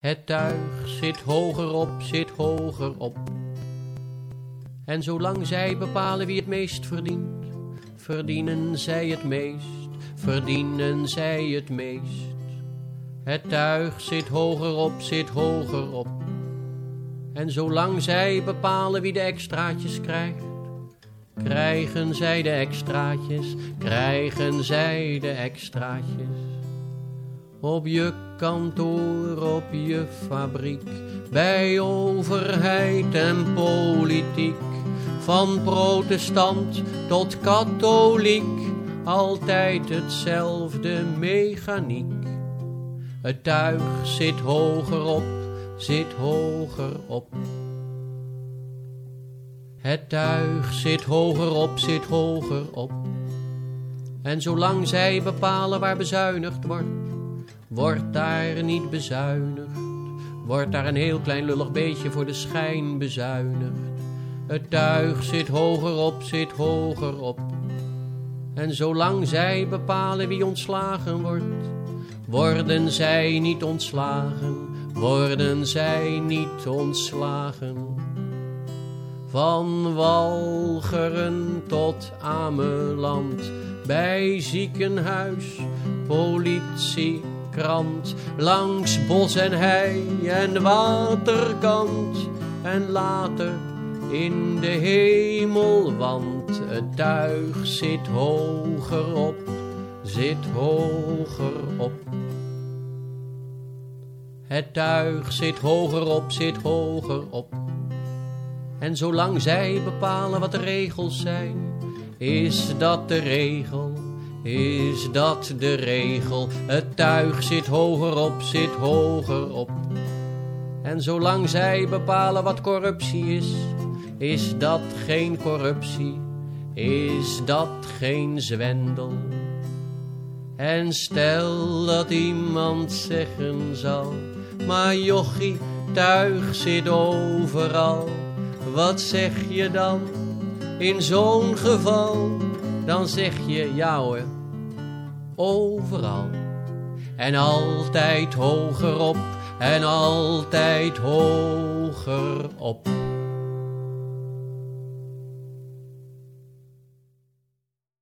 Het tuig zit hoger op, zit hoger op. En zolang zij bepalen wie het meest verdient, verdienen zij het meest, verdienen zij het meest. Het tuig zit hoger op, zit hoger op. En zolang zij bepalen wie de extraatjes krijgt, krijgen zij de extraatjes, krijgen zij de extraatjes. Op je kantoor, op je fabriek, bij overheid en politiek, van protestant tot katholiek, altijd hetzelfde mechaniek. Het tuig zit hoger op, zit hoger op. Het tuig zit hoger op, zit hoger op. En zolang zij bepalen waar bezuinigd wordt, wordt daar niet bezuinigd. Wordt daar een heel klein lullig beetje voor de schijn bezuinigd. Het tuig zit hoger op, zit hoger op. En zolang zij bepalen wie ontslagen wordt, worden zij niet ontslagen, worden zij niet ontslagen. Van Walcheren tot Ameland, bij ziekenhuis, politie, langs bos en hei en waterkant en later in de hemel, want het tuig zit hoger op, zit hoger op. Het tuig zit hoger op, zit hoger op. En zolang zij bepalen wat de regels zijn, is dat de regel, is dat de regel. Het tuig zit hoger op, zit hoger op. En zolang zij bepalen wat corruptie is, is dat geen corruptie, is dat geen zwendel. En stel dat iemand zeggen zal, maar jochie, tuig zit overal. Wat zeg je dan in zo'n geval? Dan zeg je ja hoor, overal. En altijd hoger op, en altijd hoger op.